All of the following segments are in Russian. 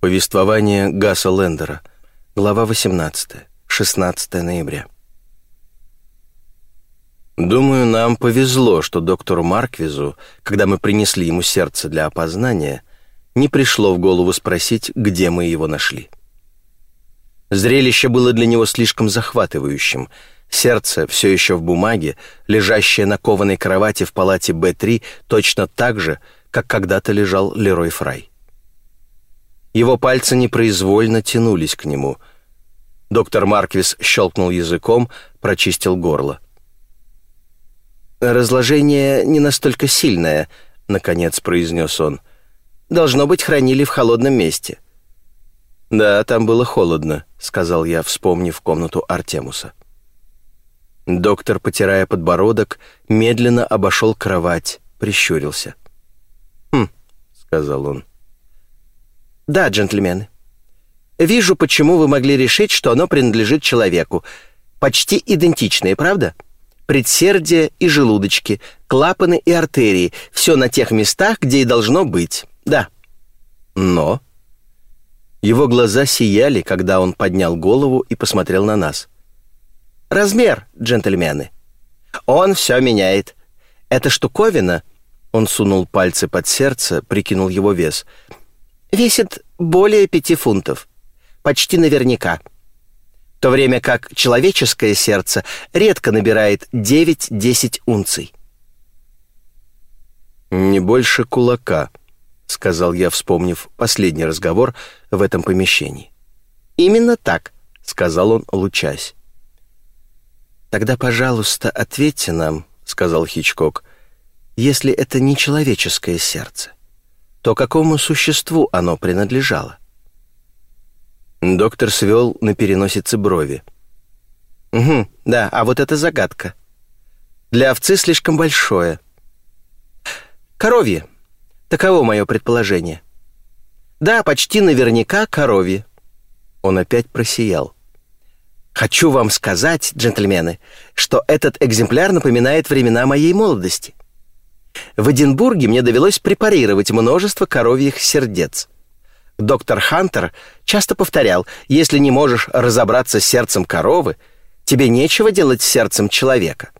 Повествование Гаса Лендера. Глава 18. 16 ноября. Думаю, нам повезло, что доктору Марквизу, когда мы принесли ему сердце для опознания, не пришло в голову спросить, где мы его нашли. Зрелище было для него слишком захватывающим. Сердце, все еще в бумаге, лежащее на кованой кровати в палате Б3, точно так же, как когда-то лежал Лерой Фрай. Его пальцы непроизвольно тянулись к нему. Доктор Марквис щелкнул языком, прочистил горло. «Разложение не настолько сильное», — наконец произнес он. «Должно быть, хранили в холодном месте». «Да, там было холодно», — сказал я, вспомнив комнату Артемуса. Доктор, потирая подбородок, медленно обошел кровать, прищурился. «Хм», — сказал он. «Да, джентльмены. Вижу, почему вы могли решить, что оно принадлежит человеку. Почти идентичные, правда? Предсердие и желудочки, клапаны и артерии. Все на тех местах, где и должно быть. Да. Но...» Его глаза сияли, когда он поднял голову и посмотрел на нас. «Размер, джентльмены. Он все меняет. Эта штуковина...» Он сунул пальцы под сердце, прикинул его вес — весит более пяти фунтов. Почти наверняка. В то время как человеческое сердце редко набирает 9-10 унций. «Не больше кулака», — сказал я, вспомнив последний разговор в этом помещении. «Именно так», — сказал он, лучась. «Тогда, пожалуйста, ответьте нам», — сказал Хичкок, «если это не человеческое сердце то какому существу оно принадлежало? Доктор свел на переносице брови. «Угу, да, а вот это загадка. Для овцы слишком большое. Коровье. Таково мое предположение. Да, почти наверняка коровье». Он опять просиял. «Хочу вам сказать, джентльмены, что этот экземпляр напоминает времена моей молодости. В Эдинбурге мне довелось препарировать множество коровьих сердец. Доктор Хантер часто повторял, если не можешь разобраться с сердцем коровы, тебе нечего делать с сердцем человека.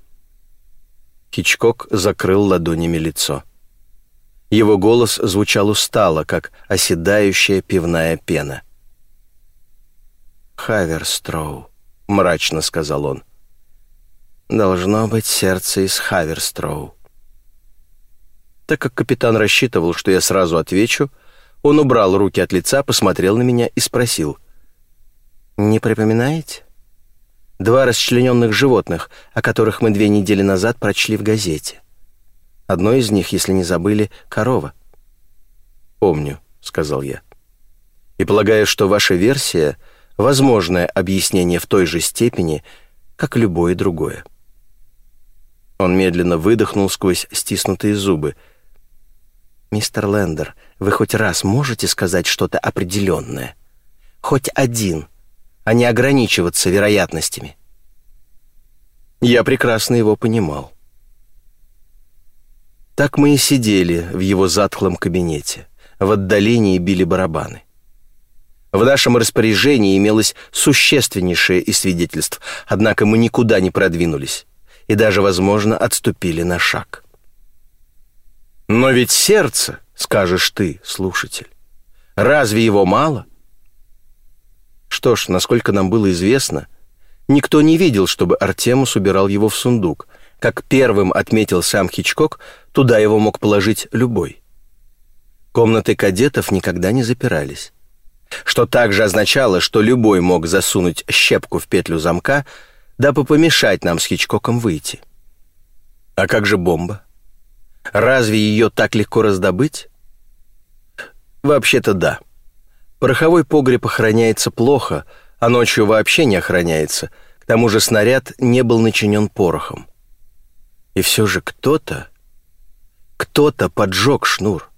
Хичкок закрыл ладонями лицо. Его голос звучал устало, как оседающая пивная пена. «Хаверстроу», — мрачно сказал он. «Должно быть сердце из Хаверстроу». Так как капитан рассчитывал, что я сразу отвечу, он убрал руки от лица, посмотрел на меня и спросил. «Не припоминаете?» Два расчлененных животных, о которых мы две недели назад прочли в газете. Одно из них, если не забыли, корова. «Помню», — сказал я. «И полагаю, что ваша версия — возможное объяснение в той же степени, как любое другое». Он медленно выдохнул сквозь стиснутые зубы — «Мистер Лендер, вы хоть раз можете сказать что-то определенное? Хоть один, а не ограничиваться вероятностями?» Я прекрасно его понимал. Так мы и сидели в его затхлом кабинете. В отдалении били барабаны. В нашем распоряжении имелось существеннейшее из свидетельств, однако мы никуда не продвинулись и даже, возможно, отступили на шаг. Но ведь сердце, скажешь ты, слушатель, разве его мало? Что ж, насколько нам было известно, никто не видел, чтобы Артемус убирал его в сундук. Как первым отметил сам Хичкок, туда его мог положить любой. Комнаты кадетов никогда не запирались. Что также означало, что любой мог засунуть щепку в петлю замка, дабы помешать нам с Хичкоком выйти. А как же бомба? Разве ее так легко раздобыть? Вообще-то да. Пороховой погреб охраняется плохо, а ночью вообще не охраняется. К тому же снаряд не был начинен порохом. И все же кто-то... Кто-то поджег шнур.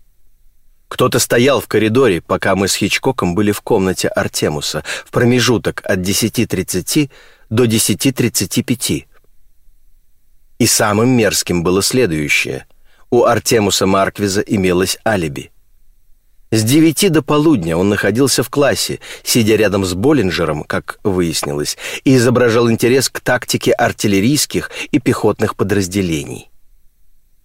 Кто-то стоял в коридоре, пока мы с Хичкоком были в комнате Артемуса, в промежуток от 10.30 до 10.35. И самым мерзким было следующее — у Артемуса Марквиза имелось алиби. С девяти до полудня он находился в классе, сидя рядом с Боллинджером, как выяснилось, и изображал интерес к тактике артиллерийских и пехотных подразделений.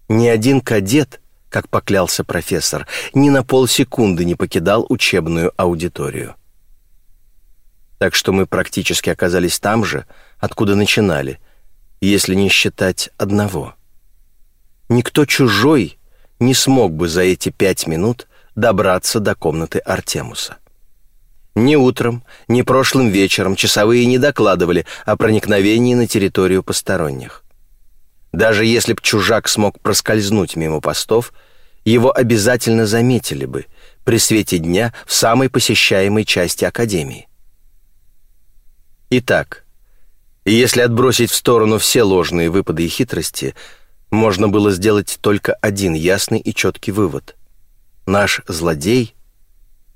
Ни один кадет, как поклялся профессор, ни на полсекунды не покидал учебную аудиторию. Так что мы практически оказались там же, откуда начинали, если не считать одного. Никто чужой не смог бы за эти пять минут добраться до комнаты Артемуса. Ни утром, ни прошлым вечером часовые не докладывали о проникновении на территорию посторонних. Даже если б чужак смог проскользнуть мимо постов, его обязательно заметили бы при свете дня в самой посещаемой части Академии. Итак, если отбросить в сторону все ложные выпады и хитрости, можно было сделать только один ясный и четкий вывод. Наш злодей,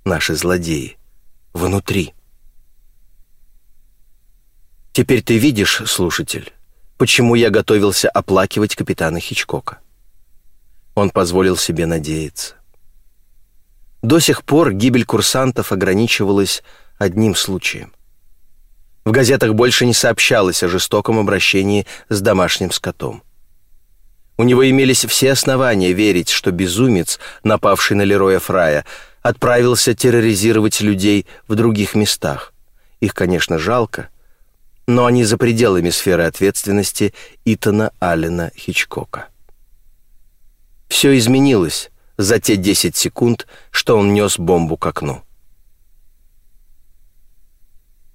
наши злодеи, внутри. Теперь ты видишь, слушатель, почему я готовился оплакивать капитана Хичкока. Он позволил себе надеяться. До сих пор гибель курсантов ограничивалась одним случаем. В газетах больше не сообщалось о жестоком обращении с домашним скотом. У него имелись все основания верить, что безумец, напавший на Лероя Фрая, отправился терроризировать людей в других местах. Их, конечно, жалко, но они за пределами сферы ответственности Итана Аллена Хичкока. Все изменилось за те 10 секунд, что он нес бомбу к окну.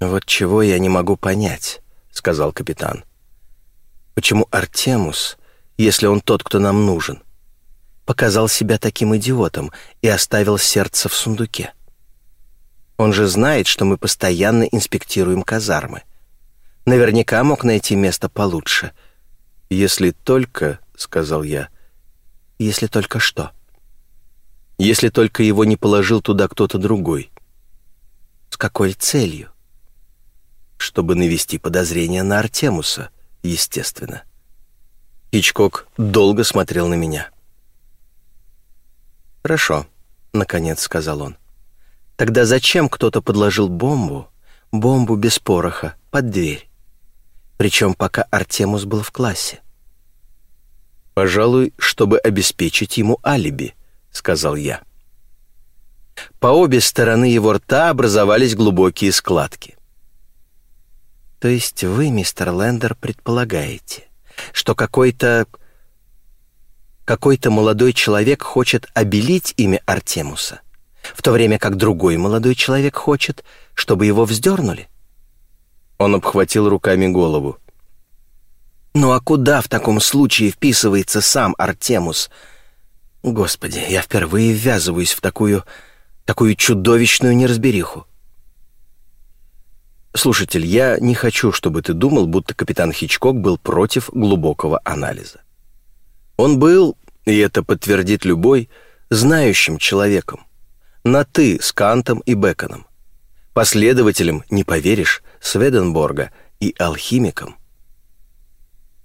«Вот чего я не могу понять», — сказал капитан. «Почему Артемус...» если он тот, кто нам нужен. Показал себя таким идиотом и оставил сердце в сундуке. Он же знает, что мы постоянно инспектируем казармы. Наверняка мог найти место получше. «Если только», — сказал я, — «если только что». «Если только его не положил туда кто-то другой». «С какой целью?» «Чтобы навести подозрение на Артемуса, естественно». Хичкок долго смотрел на меня. «Хорошо», — наконец сказал он. «Тогда зачем кто-то подложил бомбу, бомбу без пороха, под дверь? Причем пока Артемус был в классе». «Пожалуй, чтобы обеспечить ему алиби», — сказал я. По обе стороны его рта образовались глубокие складки. «То есть вы, мистер Лендер, предполагаете, что какой-то... какой-то молодой человек хочет обелить имя Артемуса, в то время как другой молодой человек хочет, чтобы его вздернули? Он обхватил руками голову. «Ну а куда в таком случае вписывается сам Артемус? Господи, я впервые ввязываюсь в такую... такую чудовищную неразбериху. Слушатель, я не хочу, чтобы ты думал, будто капитан Хичкок был против глубокого анализа. Он был, и это подтвердит любой, знающим человеком. На «ты» с Кантом и Беконом. Последователем, не поверишь, Сведенборга и алхимиком.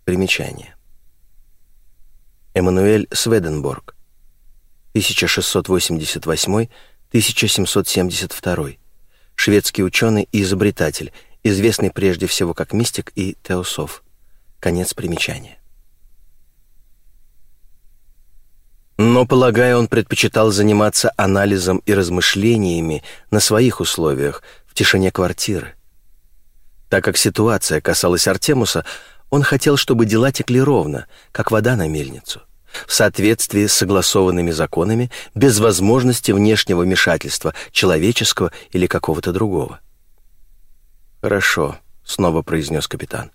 Примечание. Эммануэль Сведенборг, 1688-1772 шведский ученый и изобретатель, известный прежде всего как мистик и теософ. Конец примечания. Но, полагаю, он предпочитал заниматься анализом и размышлениями на своих условиях, в тишине квартиры. Так как ситуация касалась Артемуса, он хотел, чтобы дела текли ровно, как вода на мельницу в соответствии с согласованными законами, без возможности внешнего вмешательства, человеческого или какого-то другого. «Хорошо», — снова произнес капитан.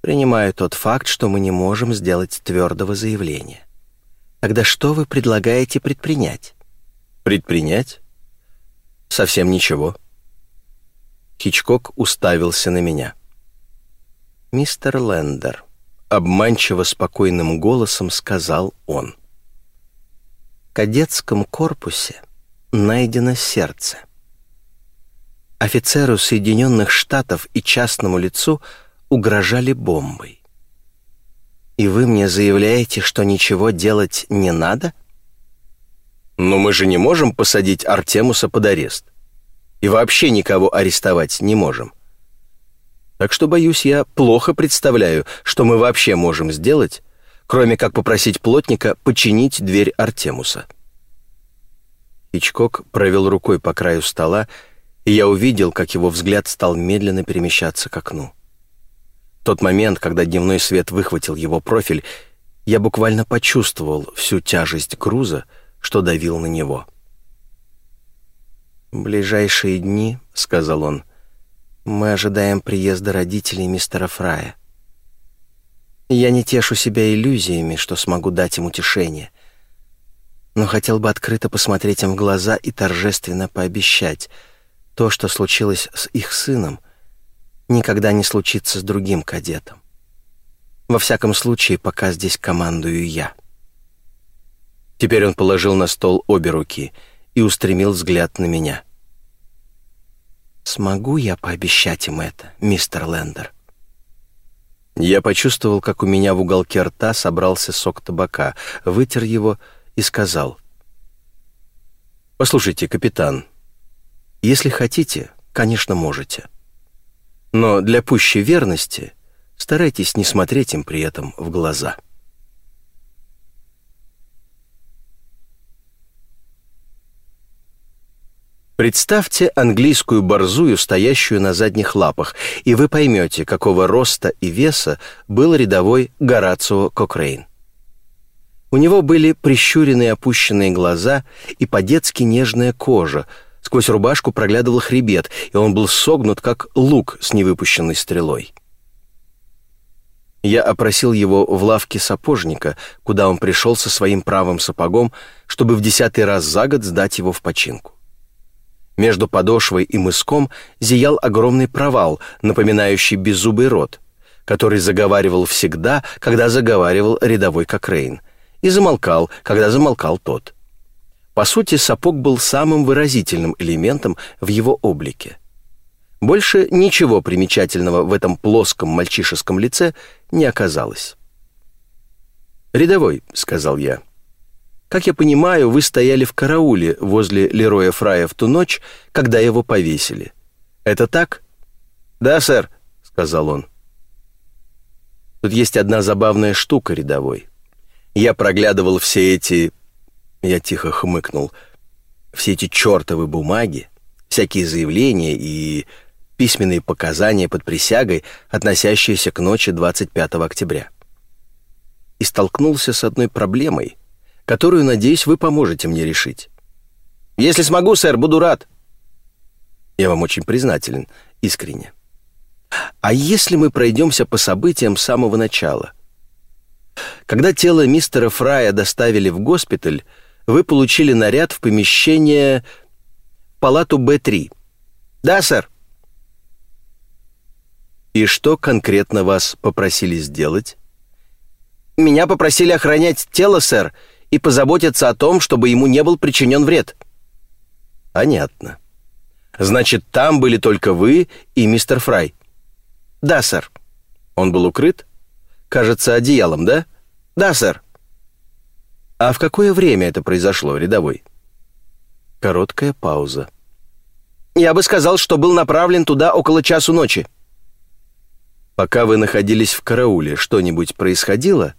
«Принимаю тот факт, что мы не можем сделать твердого заявления. Тогда что вы предлагаете предпринять?» «Предпринять? Совсем ничего». Хичкок уставился на меня. «Мистер Лендер», обманчиво спокойным голосом сказал он. В кадетском корпусе найдено сердце. Офицеру Соединенных Штатов и частному лицу угрожали бомбой. И вы мне заявляете, что ничего делать не надо? Но мы же не можем посадить Артемуса под арест. И вообще никого арестовать не можем. Так что, боюсь, я плохо представляю, что мы вообще можем сделать, кроме как попросить плотника починить дверь Артемуса. Хичкок провел рукой по краю стола, и я увидел, как его взгляд стал медленно перемещаться к окну. Тот момент, когда дневной свет выхватил его профиль, я буквально почувствовал всю тяжесть груза, что давил на него. «В ближайшие дни, — сказал он, — мы ожидаем приезда родителей мистера Фрая. Я не тешу себя иллюзиями, что смогу дать им утешение, но хотел бы открыто посмотреть им в глаза и торжественно пообещать, то, что случилось с их сыном, никогда не случится с другим кадетом. Во всяком случае, пока здесь командую я». Теперь он положил на стол обе руки и устремил взгляд на меня. «Смогу я пообещать им это, мистер Лендер?» Я почувствовал, как у меня в уголке рта собрался сок табака, вытер его и сказал. «Послушайте, капитан, если хотите, конечно, можете. Но для пущей верности старайтесь не смотреть им при этом в глаза». Представьте английскую борзую, стоящую на задних лапах, и вы поймете, какого роста и веса был рядовой Горацио Кокрейн. У него были прищуренные опущенные глаза и по-детски нежная кожа, сквозь рубашку проглядывал хребет, и он был согнут, как лук с невыпущенной стрелой. Я опросил его в лавке сапожника, куда он пришел со своим правым сапогом, чтобы в десятый раз за год сдать его в починку. Между подошвой и мыском зиял огромный провал, напоминающий беззубый рот, который заговаривал всегда, когда заговаривал рядовой Кокрейн, и замолкал, когда замолкал тот. По сути, сапог был самым выразительным элементом в его облике. Больше ничего примечательного в этом плоском мальчишеском лице не оказалось. «Рядовой», — сказал я, — как я понимаю, вы стояли в карауле возле Лероя Фрая в ту ночь, когда его повесили. Это так? Да, сэр, сказал он. Тут есть одна забавная штука, рядовой. Я проглядывал все эти... Я тихо хмыкнул. Все эти чертовы бумаги, всякие заявления и письменные показания под присягой, относящиеся к ночи 25 октября. И столкнулся с одной проблемой, которую, надеюсь, вы поможете мне решить. Если смогу, сэр, буду рад. Я вам очень признателен, искренне. А если мы пройдемся по событиям с самого начала? Когда тело мистера Фрая доставили в госпиталь, вы получили наряд в помещение палату Б3. Да, сэр. И что конкретно вас попросили сделать? Меня попросили охранять тело, сэр, и позаботиться о том, чтобы ему не был причинен вред». «Понятно. Значит, там были только вы и мистер Фрай?» «Да, сэр». «Он был укрыт? Кажется, одеялом, да?» «Да, сэр». «А в какое время это произошло, рядовой?» Короткая пауза. «Я бы сказал, что был направлен туда около часу ночи». «Пока вы находились в карауле, что-нибудь происходило?»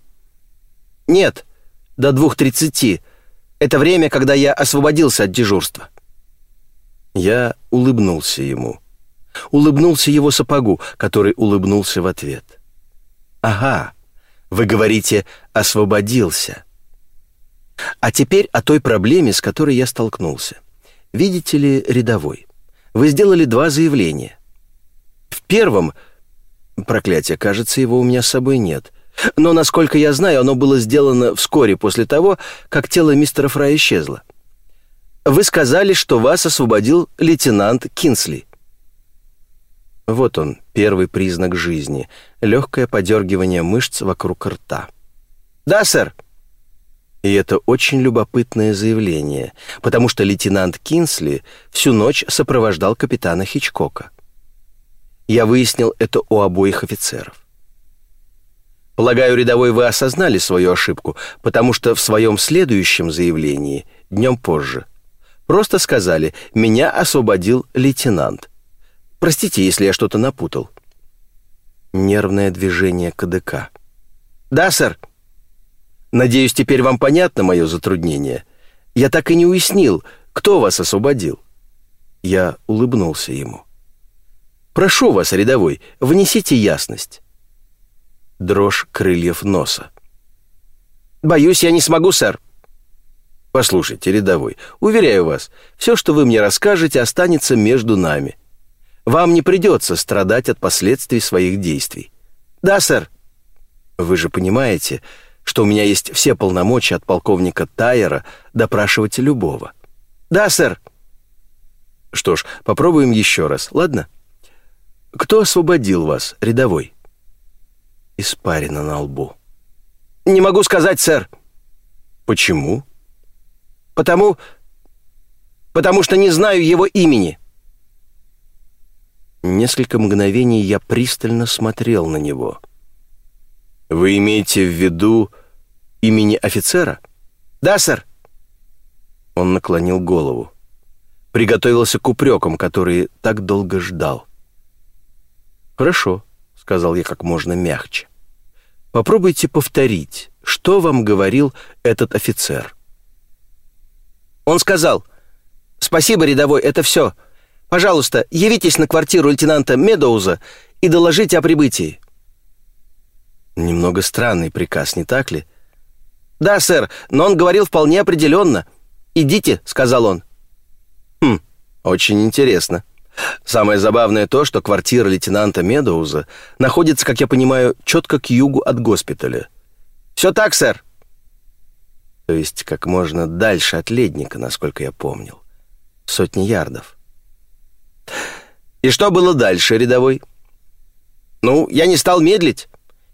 «Нет, до двух тридцати. Это время, когда я освободился от дежурства». Я улыбнулся ему. Улыбнулся его сапогу, который улыбнулся в ответ. «Ага, вы говорите «освободился». А теперь о той проблеме, с которой я столкнулся. Видите ли, рядовой, вы сделали два заявления. В первом... Проклятие, кажется, его у меня с собой нет. Но, насколько я знаю, оно было сделано вскоре после того, как тело мистера Фрая исчезло. Вы сказали, что вас освободил лейтенант Кинсли. Вот он, первый признак жизни. Легкое подергивание мышц вокруг рта. «Да, сэр». И это очень любопытное заявление, потому что лейтенант Кинсли всю ночь сопровождал капитана Хичкока. Я выяснил это у обоих офицеров. Полагаю, рядовой, вы осознали свою ошибку, потому что в своем следующем заявлении днем позже. Просто сказали, меня освободил лейтенант. Простите, если я что-то напутал. Нервное движение КДК. «Да, сэр». «Надеюсь, теперь вам понятно мое затруднение. Я так и не уяснил, кто вас освободил». Я улыбнулся ему. «Прошу вас, рядовой, внесите ясность». Дрожь крыльев носа. «Боюсь, я не смогу, сэр». «Послушайте, рядовой, уверяю вас, все, что вы мне расскажете, останется между нами. Вам не придется страдать от последствий своих действий». «Да, сэр». «Вы же понимаете, что у меня есть все полномочия от полковника Тайера допрашивать любого». «Да, сэр». «Что ж, попробуем еще раз, ладно?» «Кто освободил вас, рядовой?» Испарина на лбу. «Не могу сказать, сэр». «Почему?» потому... потому что не знаю его имени». Несколько мгновений я пристально смотрел на него. «Вы имеете в виду имени офицера?» «Да, сэр». Он наклонил голову. Приготовился к упрекам, которые так долго ждал. «Хорошо», — сказал я как можно мягче. «Попробуйте повторить, что вам говорил этот офицер». Он сказал, «Спасибо, рядовой, это все. Пожалуйста, явитесь на квартиру лейтенанта Медоуза и доложите о прибытии». Немного странный приказ, не так ли? «Да, сэр, но он говорил вполне определенно. Идите», — сказал он. «Хм, очень интересно. Самое забавное то, что квартира лейтенанта Медоуза находится, как я понимаю, четко к югу от госпиталя». «Все так, сэр», то есть как можно дальше от ледника, насколько я помнил. Сотни ярдов. «И что было дальше, рядовой?» «Ну, я не стал медлить.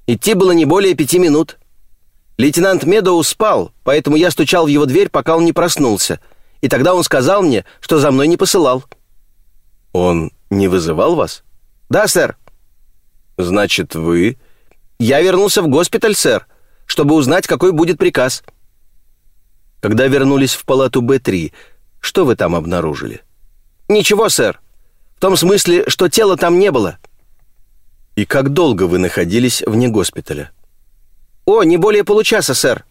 Идти было не более пяти минут. Лейтенант Медоу спал, поэтому я стучал в его дверь, пока он не проснулся. И тогда он сказал мне, что за мной не посылал». «Он не вызывал вас?» «Да, сэр». «Значит, вы...» «Я вернулся в госпиталь, сэр, чтобы узнать, какой будет приказ». Когда вернулись в палату Б-3, что вы там обнаружили? Ничего, сэр. В том смысле, что тела там не было. И как долго вы находились вне госпиталя? О, не более получаса, сэр.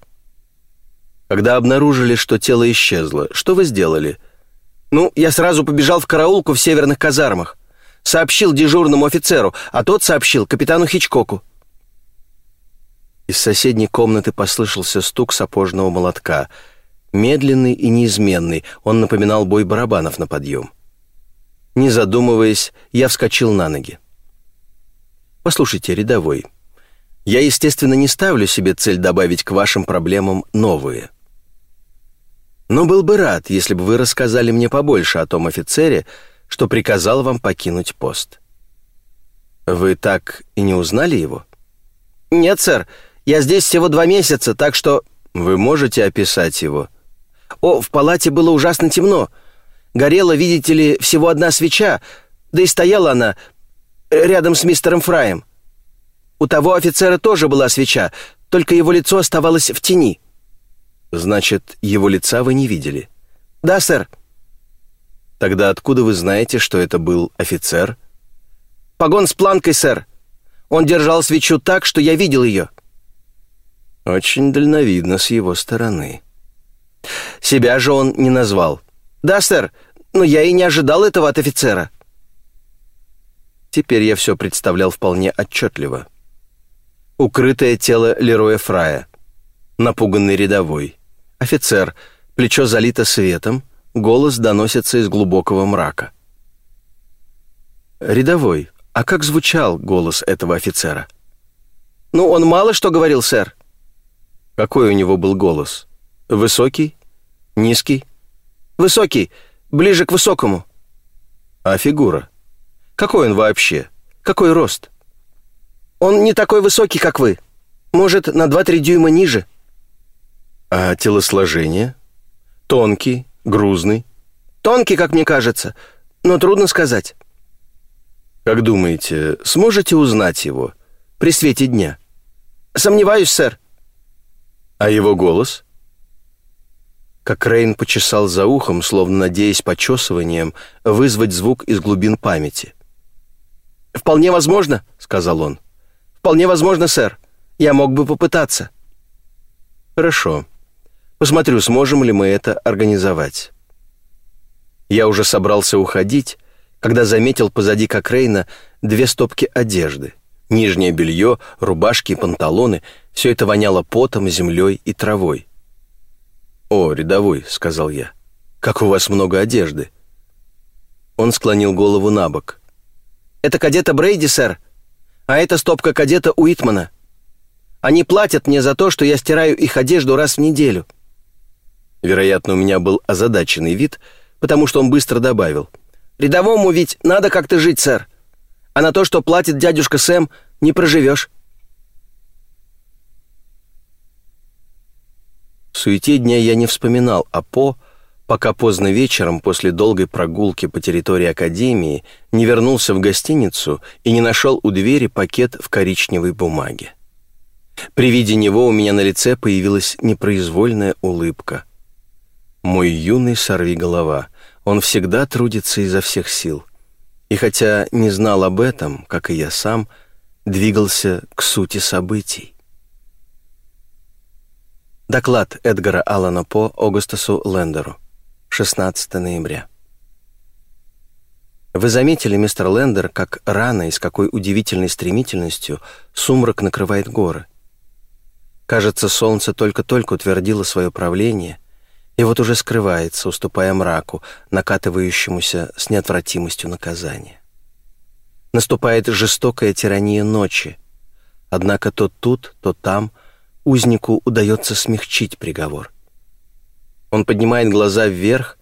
Когда обнаружили, что тело исчезло, что вы сделали? Ну, я сразу побежал в караулку в северных казармах. Сообщил дежурному офицеру, а тот сообщил капитану Хичкоку. Из соседней комнаты послышался стук сапожного молотка — Медленный и неизменный, он напоминал бой барабанов на подъем. Не задумываясь, я вскочил на ноги. «Послушайте, рядовой, я, естественно, не ставлю себе цель добавить к вашим проблемам новые. Но был бы рад, если бы вы рассказали мне побольше о том офицере, что приказал вам покинуть пост. Вы так и не узнали его? Нет, сэр, я здесь всего два месяца, так что... Вы можете описать его? О, в палате было ужасно темно. Горела, видите ли, всего одна свеча, да и стояла она рядом с мистером Фраем. У того офицера тоже была свеча, только его лицо оставалось в тени. Значит, его лица вы не видели? Да, сэр. Тогда откуда вы знаете, что это был офицер? Погон с планкой, сэр. Он держал свечу так, что я видел ее. Очень дальновидно с его стороны. Себя же он не назвал. «Да, сэр, но я и не ожидал этого от офицера». Теперь я все представлял вполне отчетливо. Укрытое тело Лероя Фрая, напуганный рядовой, офицер, плечо залито светом, голос доносится из глубокого мрака. «Рядовой, а как звучал голос этого офицера?» «Ну, он мало что говорил, сэр». «Какой у него был голос? Высокий? Низкий? Высокий, ближе к высокому. А фигура? Какой он вообще? Какой рост? Он не такой высокий, как вы. Может, на 2-3 дюйма ниже. А телосложение? Тонкий, грузный? Тонкий, как мне кажется, но трудно сказать. Как думаете, сможете узнать его при свете дня? Сомневаюсь, сэр. А его голос? как Рейн почесал за ухом, словно надеясь почесыванием вызвать звук из глубин памяти. «Вполне возможно», — сказал он. «Вполне возможно, сэр. Я мог бы попытаться». «Хорошо. Посмотрю, сможем ли мы это организовать». Я уже собрался уходить, когда заметил позади Кокрейна две стопки одежды. Нижнее белье, рубашки и панталоны — все это воняло потом, землей и травой. «О, рядовой», — сказал я, — «как у вас много одежды». Он склонил голову на бок. «Это кадета Брейди, сэр, а это стопка кадета Уитмана. Они платят мне за то, что я стираю их одежду раз в неделю». Вероятно, у меня был озадаченный вид, потому что он быстро добавил. «Рядовому ведь надо как-то жить, сэр, а на то, что платит дядюшка Сэм, не проживешь». В суете дня я не вспоминал о По, пока поздно вечером после долгой прогулки по территории Академии не вернулся в гостиницу и не нашел у двери пакет в коричневой бумаге. При виде него у меня на лице появилась непроизвольная улыбка. Мой юный сорвиголова, он всегда трудится изо всех сил. И хотя не знал об этом, как и я сам, двигался к сути событий. Доклад Эдгара Аллана По Огустасу Лендеру. 16 ноября. Вы заметили, мистер Лендер, как рано и с какой удивительной стремительностью сумрак накрывает горы. Кажется, солнце только-только утвердило свое правление, и вот уже скрывается, уступая мраку, накатывающемуся с неотвратимостью наказания. Наступает жестокая тирания ночи, однако то тут, то там — узнику удается смягчить приговор. Он поднимает глаза вверх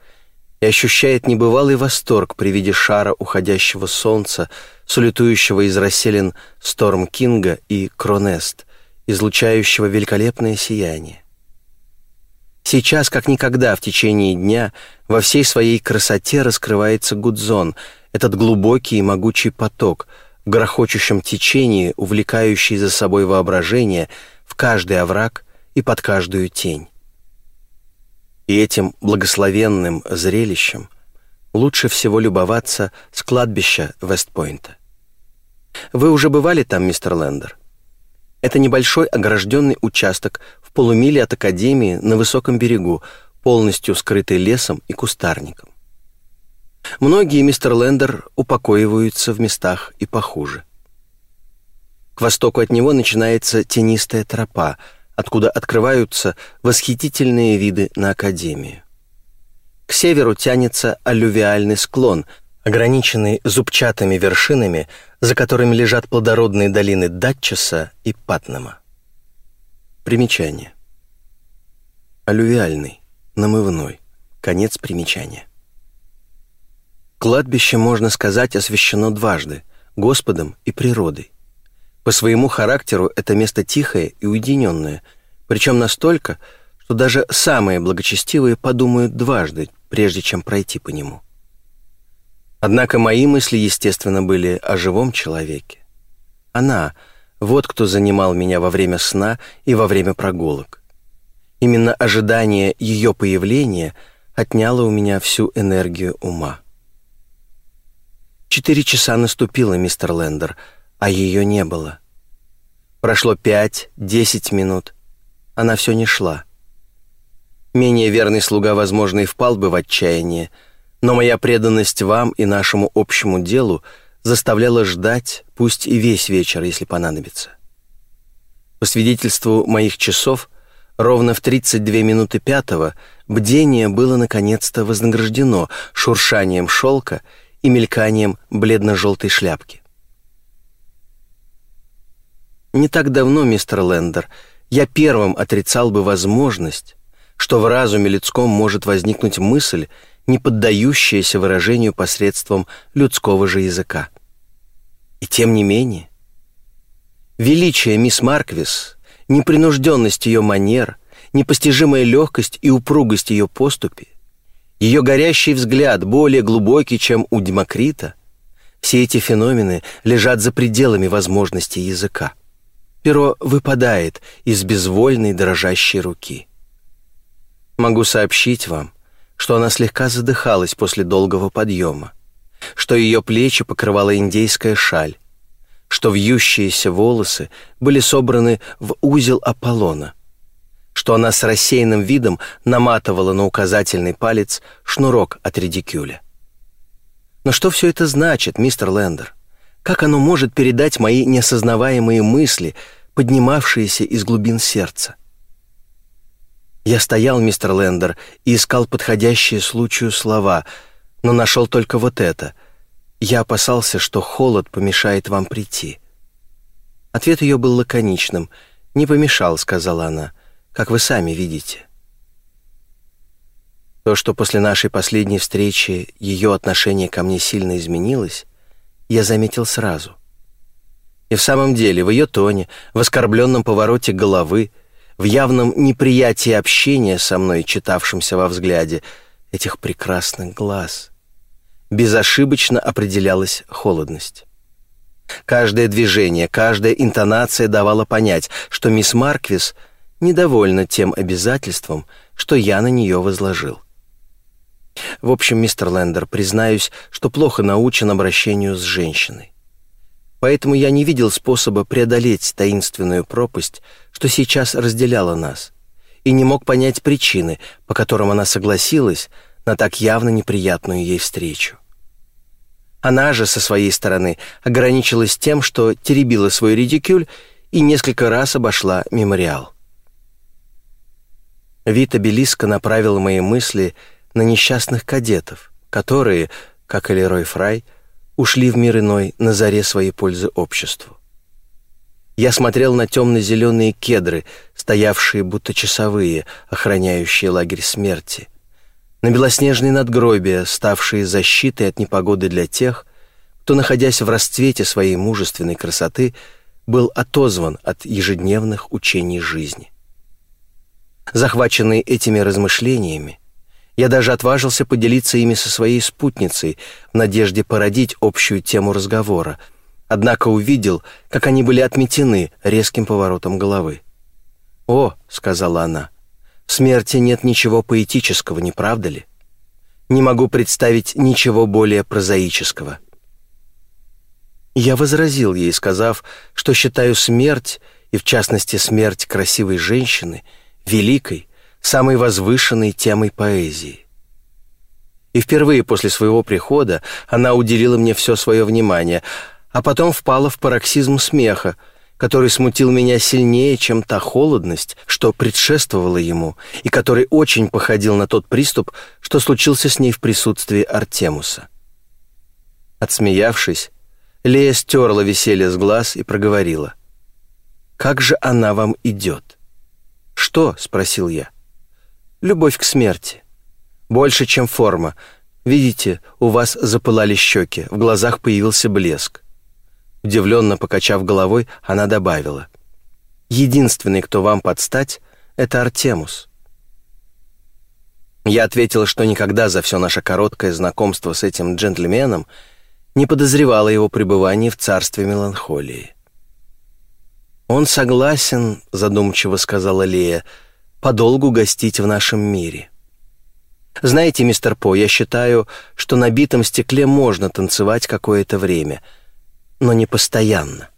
и ощущает небывалый восторг при виде шара уходящего солнца, салютующего из расселен Сторм Кинга и Кронест, излучающего великолепное сияние. Сейчас, как никогда в течение дня, во всей своей красоте раскрывается Гудзон, этот глубокий и могучий поток, в грохочущем течении, увлекающий за собой воображение — в каждый овраг и под каждую тень. И этим благословенным зрелищем лучше всего любоваться с кладбища Вестпойнта. Вы уже бывали там, мистер Лендер? Это небольшой огражденный участок в полумиле от Академии на высоком берегу, полностью скрытый лесом и кустарником. Многие, мистер Лендер, упокоиваются в местах и похуже. К востоку от него начинается тенистая тропа, откуда открываются восхитительные виды на Академию. К северу тянется аллювиальный склон, ограниченный зубчатыми вершинами, за которыми лежат плодородные долины Датчеса и Патнама. Примечание. Аллювиальный, намывной. Конец примечания. Кладбище, можно сказать, освящено дважды — Господом и природой. По своему характеру это место тихое и уединенное, причем настолько, что даже самые благочестивые подумают дважды, прежде чем пройти по нему. Однако мои мысли, естественно, были о живом человеке. Она — вот кто занимал меня во время сна и во время прогулок. Именно ожидание ее появления отняло у меня всю энергию ума. Четыре часа наступило, мистер Лендер — а ее не было. Прошло пять, десять минут. Она все не шла. Менее верный слуга, возможно, и впал бы в отчаяние, но моя преданность вам и нашему общему делу заставляла ждать, пусть и весь вечер, если понадобится. По свидетельству моих часов, ровно в 32 минуты пятого бдение было наконец-то вознаграждено шуршанием шелка и мельканием бледно-желтой шляпки. Не так давно, мистер Лендер, я первым отрицал бы возможность, что в разуме людском может возникнуть мысль, не поддающаяся выражению посредством людского же языка. И тем не менее, величие мисс Марквис, непринужденность ее манер, непостижимая легкость и упругость ее поступи, ее горящий взгляд, более глубокий, чем у Демокрита, все эти феномены лежат за пределами возможностей языка перо выпадает из безвольной дрожащей руки. Могу сообщить вам, что она слегка задыхалась после долгого подъема, что ее плечи покрывала индейская шаль, что вьющиеся волосы были собраны в узел Аполлона, что она с рассеянным видом наматывала на указательный палец шнурок от редикюля. Но что все это значит, мистер Лендер? Как оно может передать мои неосознаваемые мысли, поднимавшиеся из глубин сердца? Я стоял, мистер Лендер, и искал подходящие случаю слова, но нашел только вот это. Я опасался, что холод помешает вам прийти. Ответ ее был лаконичным. «Не помешал», — сказала она, — «как вы сами видите». То, что после нашей последней встречи ее отношение ко мне сильно изменилось, я заметил сразу. И в самом деле в ее тоне, в оскорбленном повороте головы, в явном неприятии общения со мной, читавшемся во взгляде этих прекрасных глаз, безошибочно определялась холодность. Каждое движение, каждая интонация давала понять, что мисс Марквис недовольна тем обязательством, что я на нее возложил. В общем, мистер Лендер, признаюсь, что плохо научен обращению с женщиной. Поэтому я не видел способа преодолеть таинственную пропасть, что сейчас разделяла нас, и не мог понять причины, по которым она согласилась на так явно неприятную ей встречу. Она же, со своей стороны, ограничилась тем, что теребила свой редикюль и несколько раз обошла мемориал. Вид обелиска направил мои мысли на несчастных кадетов, которые, как и Лерой Фрай, ушли в мир иной на заре своей пользы обществу. Я смотрел на темно-зеленые кедры, стоявшие будто часовые, охраняющие лагерь смерти, на белоснежные надгробия, ставшие защитой от непогоды для тех, кто, находясь в расцвете своей мужественной красоты, был отозван от ежедневных учений жизни. Захваченный этими размышлениями, я даже отважился поделиться ими со своей спутницей в надежде породить общую тему разговора, однако увидел, как они были отметены резким поворотом головы. «О», — сказала она, — «в смерти нет ничего поэтического, не правда ли? Не могу представить ничего более прозаического». Я возразил ей, сказав, что считаю смерть, и в частности смерть красивой женщины, великой, самой возвышенной темой поэзии. И впервые после своего прихода она уделила мне все свое внимание, а потом впала в пароксизм смеха, который смутил меня сильнее, чем та холодность, что предшествовала ему, и который очень походил на тот приступ, что случился с ней в присутствии Артемуса. Отсмеявшись, Лея стерла веселье с глаз и проговорила. «Как же она вам идет?» «Что?» — спросил я любовь к смерти. Больше, чем форма. Видите, у вас запылали щеки, в глазах появился блеск. Удивленно покачав головой, она добавила. «Единственный, кто вам подстать, это Артемус». Я ответил, что никогда за все наше короткое знакомство с этим джентльменом не подозревала его пребывания в царстве меланхолии. «Он согласен», — задумчиво сказала Лея, — подолгу гостить в нашем мире. Знаете, мистер По, я считаю, что на битом стекле можно танцевать какое-то время, но не постоянно.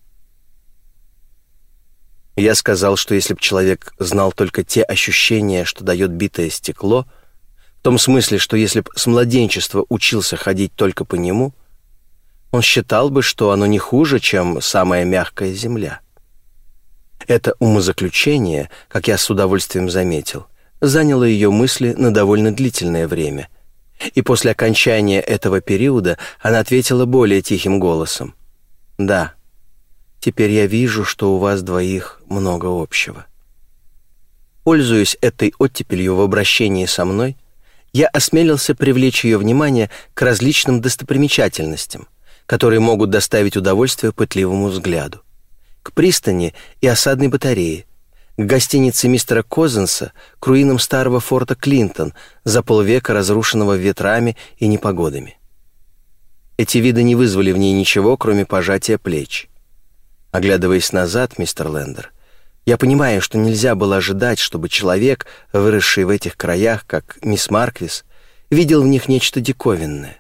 Я сказал, что если бы человек знал только те ощущения, что дает битое стекло, в том смысле, что если бы с младенчества учился ходить только по нему, он считал бы, что оно не хуже, чем самая мягкая земля. Это умозаключение, как я с удовольствием заметил, заняло ее мысли на довольно длительное время. И после окончания этого периода она ответила более тихим голосом. «Да, теперь я вижу, что у вас двоих много общего». Пользуясь этой оттепелью в обращении со мной, я осмелился привлечь ее внимание к различным достопримечательностям, которые могут доставить удовольствие пытливому взгляду к пристани и осадной батарее, к гостинице мистера Козенса, к руинам старого форта Клинтон, за полвека разрушенного ветрами и непогодами. Эти виды не вызвали в ней ничего, кроме пожатия плеч. Оглядываясь назад, мистер Лендер, Я понимаю, что нельзя было ожидать, чтобы человек, выросший в этих краях, как мисс Марквис, видел в них нечто диковинное.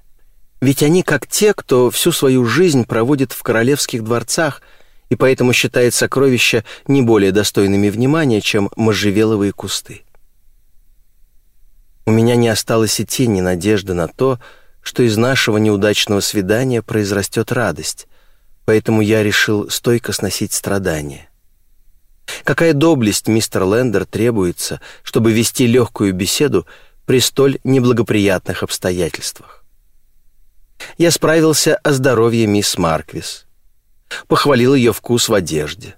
Ведь они как те, кто всю свою жизнь проводит в королевских дворцах и поэтому считает сокровища не более достойными внимания, чем можжевеловые кусты. У меня не осталось и тени надежды на то, что из нашего неудачного свидания произрастет радость, поэтому я решил стойко сносить страдания. Какая доблесть, мистер Лендер, требуется, чтобы вести легкую беседу при столь неблагоприятных обстоятельствах? Я справился о здоровье мисс Марквис, похвалил ее вкус в одежде,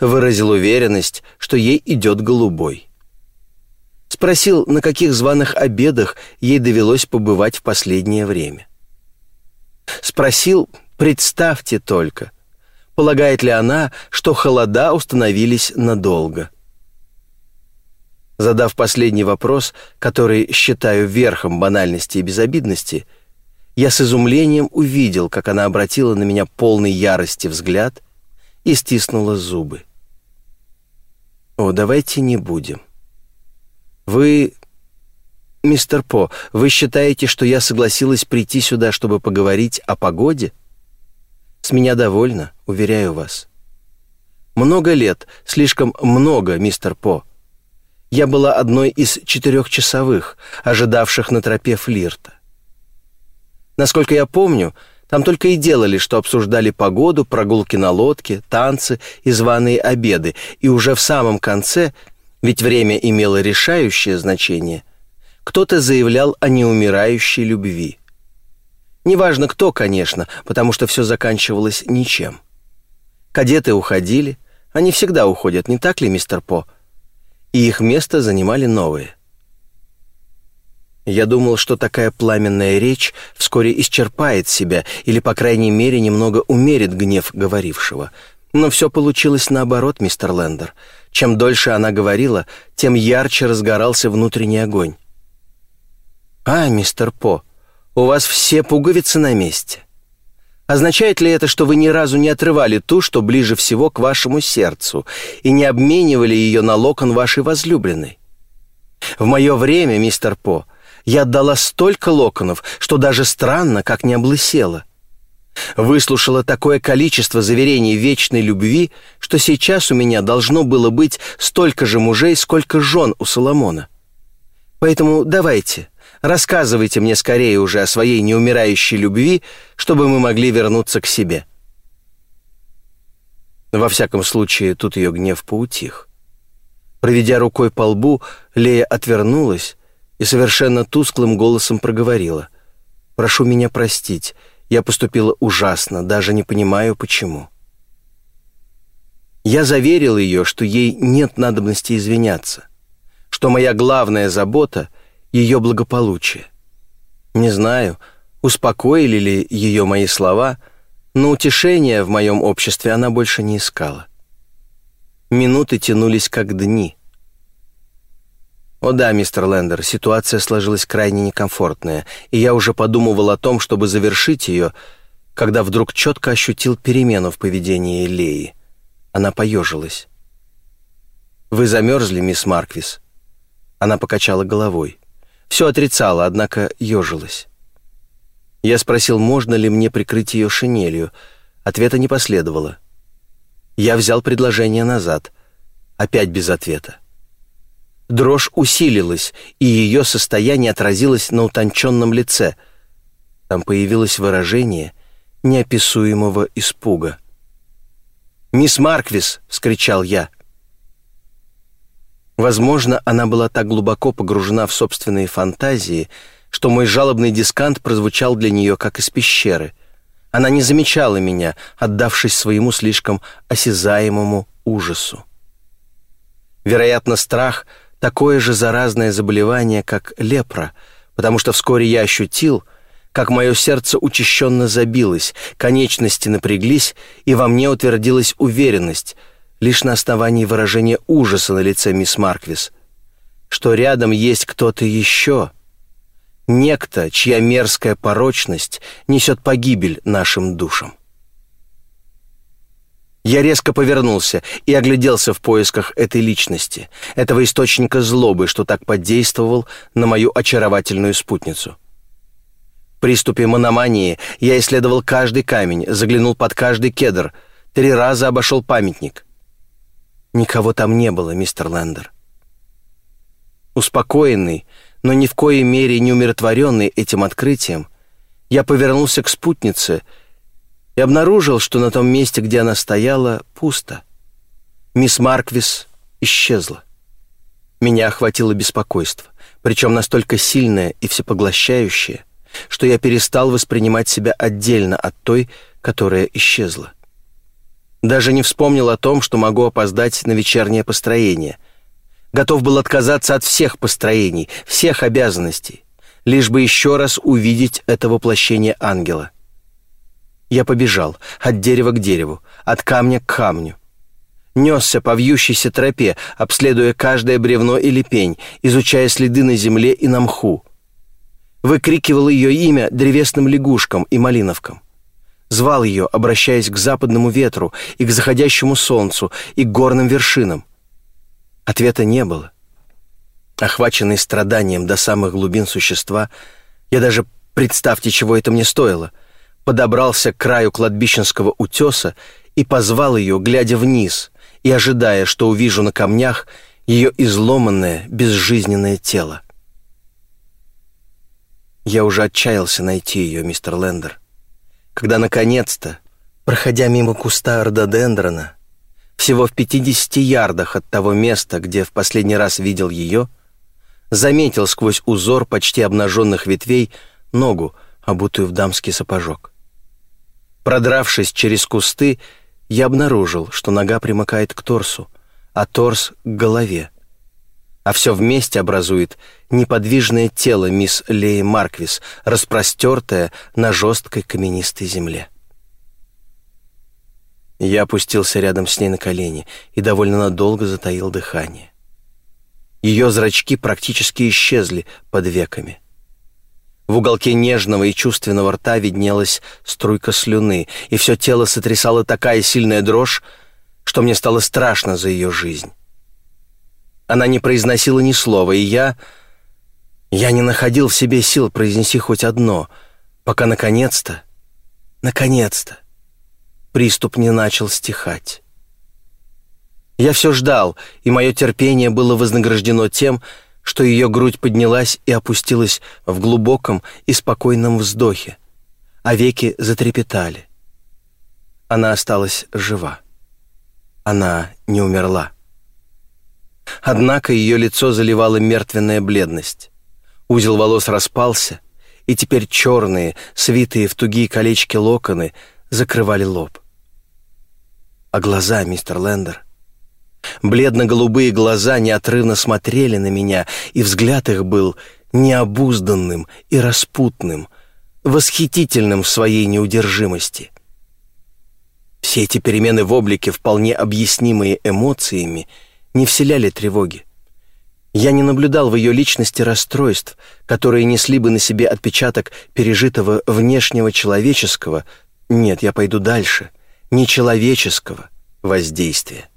выразил уверенность, что ей идет голубой. Спросил, на каких званых обедах ей довелось побывать в последнее время. Спросил, представьте только, полагает ли она, что холода установились надолго. Задав последний вопрос, который считаю верхом банальности и безобидности, я с изумлением увидел, как она обратила на меня полный ярости взгляд и стиснула зубы. «О, давайте не будем. Вы, мистер По, вы считаете, что я согласилась прийти сюда, чтобы поговорить о погоде? С меня довольно, уверяю вас. Много лет, слишком много, мистер По. Я была одной из четырехчасовых, ожидавших на тропе флирта. Насколько я помню, там только и делали, что обсуждали погоду, прогулки на лодке, танцы и званые обеды, и уже в самом конце – ведь время имело решающее значение, кто-то заявлял о неумирающей любви. Неважно кто, конечно, потому что все заканчивалось ничем. Кадеты уходили, они всегда уходят, не так ли, мистер По? И их место занимали новые. Я думал, что такая пламенная речь вскоре исчерпает себя или, по крайней мере, немного умерит гнев говорившего. Но все получилось наоборот, мистер Лендер — чем дольше она говорила, тем ярче разгорался внутренний огонь. «А, мистер По, у вас все пуговицы на месте. Означает ли это, что вы ни разу не отрывали ту, что ближе всего к вашему сердцу, и не обменивали ее на локон вашей возлюбленной? В мое время, мистер По, я отдала столько локонов, что даже странно, как не облысела выслушала такое количество заверений вечной любви, что сейчас у меня должно было быть столько же мужей, сколько жен у Соломона. Поэтому давайте, рассказывайте мне скорее уже о своей неумирающей любви, чтобы мы могли вернуться к себе». Во всяком случае, тут ее гнев поутих. Проведя рукой по лбу, Лея отвернулась и совершенно тусклым голосом проговорила. «Прошу меня простить, я поступила ужасно, даже не понимаю, почему. Я заверил ее, что ей нет надобности извиняться, что моя главная забота — ее благополучие. Не знаю, успокоили ли ее мои слова, но утешения в моем обществе она больше не искала. Минуты тянулись как дни — «О да, мистер Лендер, ситуация сложилась крайне некомфортная, и я уже подумывал о том, чтобы завершить ее, когда вдруг четко ощутил перемену в поведении Леи. Она поежилась. «Вы замерзли, мисс Марквис?» Она покачала головой. Все отрицала, однако ежилась. Я спросил, можно ли мне прикрыть ее шинелью. Ответа не последовало. Я взял предложение назад. Опять без ответа. Дрожь усилилась, и ее состояние отразилось на утонченном лице. Там появилось выражение неописуемого испуга. «Мисс Марквис!» — вскричал я. Возможно, она была так глубоко погружена в собственные фантазии, что мой жалобный дискант прозвучал для нее как из пещеры. Она не замечала меня, отдавшись своему слишком осязаемому ужасу. Вероятно, страх — такое же заразное заболевание, как лепра, потому что вскоре я ощутил, как мое сердце учащенно забилось, конечности напряглись, и во мне утвердилась уверенность, лишь на основании выражения ужаса на лице мисс Марквис, что рядом есть кто-то еще, некто, чья мерзкая порочность несет погибель нашим душам. Я резко повернулся и огляделся в поисках этой личности, этого источника злобы, что так подействовал на мою очаровательную спутницу. В приступе мономании я исследовал каждый камень, заглянул под каждый кедр, три раза обошел памятник. Никого там не было, мистер Лендер. Успокоенный, но ни в коей мере не умиротворенный этим открытием, я повернулся к спутнице — и обнаружил, что на том месте, где она стояла, пусто. Мисс Марквис исчезла. Меня охватило беспокойство, причем настолько сильное и всепоглощающее, что я перестал воспринимать себя отдельно от той, которая исчезла. Даже не вспомнил о том, что могу опоздать на вечернее построение. Готов был отказаться от всех построений, всех обязанностей, лишь бы еще раз увидеть это воплощение ангела. Я побежал от дерева к дереву, от камня к камню. Несся по вьющейся тропе, обследуя каждое бревно или пень, изучая следы на земле и на мху. Выкрикивал ее имя древесным лягушкам и малиновкам. Звал ее, обращаясь к западному ветру и к заходящему солнцу и к горным вершинам. Ответа не было. Охваченный страданием до самых глубин существа, я даже, представьте, чего это мне стоило — подобрался к краю кладбищенского утеса и позвал ее, глядя вниз и ожидая, что увижу на камнях ее изломанное, безжизненное тело. Я уже отчаялся найти ее, мистер Лендер, когда наконец-то, проходя мимо куста рододендрона, всего в 50 ярдах от того места, где в последний раз видел ее, заметил сквозь узор почти обнаженных ветвей ногу, обутую в дамский сапожок. Продравшись через кусты, я обнаружил, что нога примыкает к торсу, а торс — к голове. А все вместе образует неподвижное тело мисс Леи Марквис, распростертое на жесткой каменистой земле. Я опустился рядом с ней на колени и довольно надолго затаил дыхание. Ее зрачки практически исчезли под веками — в уголке нежного и чувственного рта виднелась струйка слюны, и все тело сотрясало такая сильная дрожь, что мне стало страшно за ее жизнь. Она не произносила ни слова, и я... Я не находил в себе сил произнести хоть одно, пока наконец-то, наконец-то, приступ не начал стихать. Я все ждал, и мое терпение было вознаграждено тем, что ее грудь поднялась и опустилась в глубоком и спокойном вздохе, а веки затрепетали. Она осталась жива. Она не умерла. Однако ее лицо заливала мертвенная бледность. Узел волос распался, и теперь черные, свитые в тугие колечки локоны закрывали лоб. А глаза, мистер Лендер, Бледно-голубые глаза неотрывно смотрели на меня, и взгляд их был необузданным и распутным, восхитительным в своей неудержимости. Все эти перемены в облике, вполне объяснимые эмоциями, не вселяли тревоги. Я не наблюдал в ее личности расстройств, которые несли бы на себе отпечаток пережитого внешнего человеческого, нет, я пойду дальше, нечеловеческого воздействия.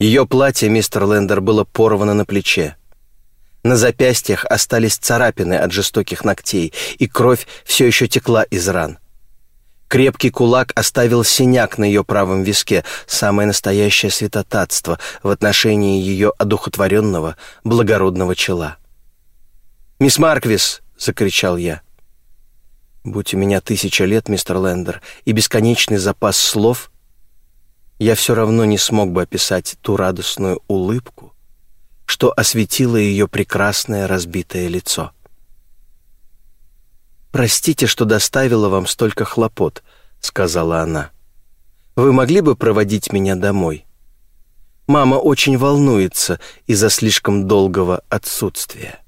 Ее платье, мистер Лендер, было порвано на плече. На запястьях остались царапины от жестоких ногтей, и кровь все еще текла из ран. Крепкий кулак оставил синяк на ее правом виске, самое настоящее святотатство в отношении ее одухотворенного, благородного чела. «Мисс Марквис!» — закричал я. «Будь у меня тысяча лет, мистер Лендер, и бесконечный запас слов, я все равно не смог бы описать ту радостную улыбку, что осветило ее прекрасное разбитое лицо. «Простите, что доставила вам столько хлопот», — сказала она. «Вы могли бы проводить меня домой? Мама очень волнуется из-за слишком долгого отсутствия».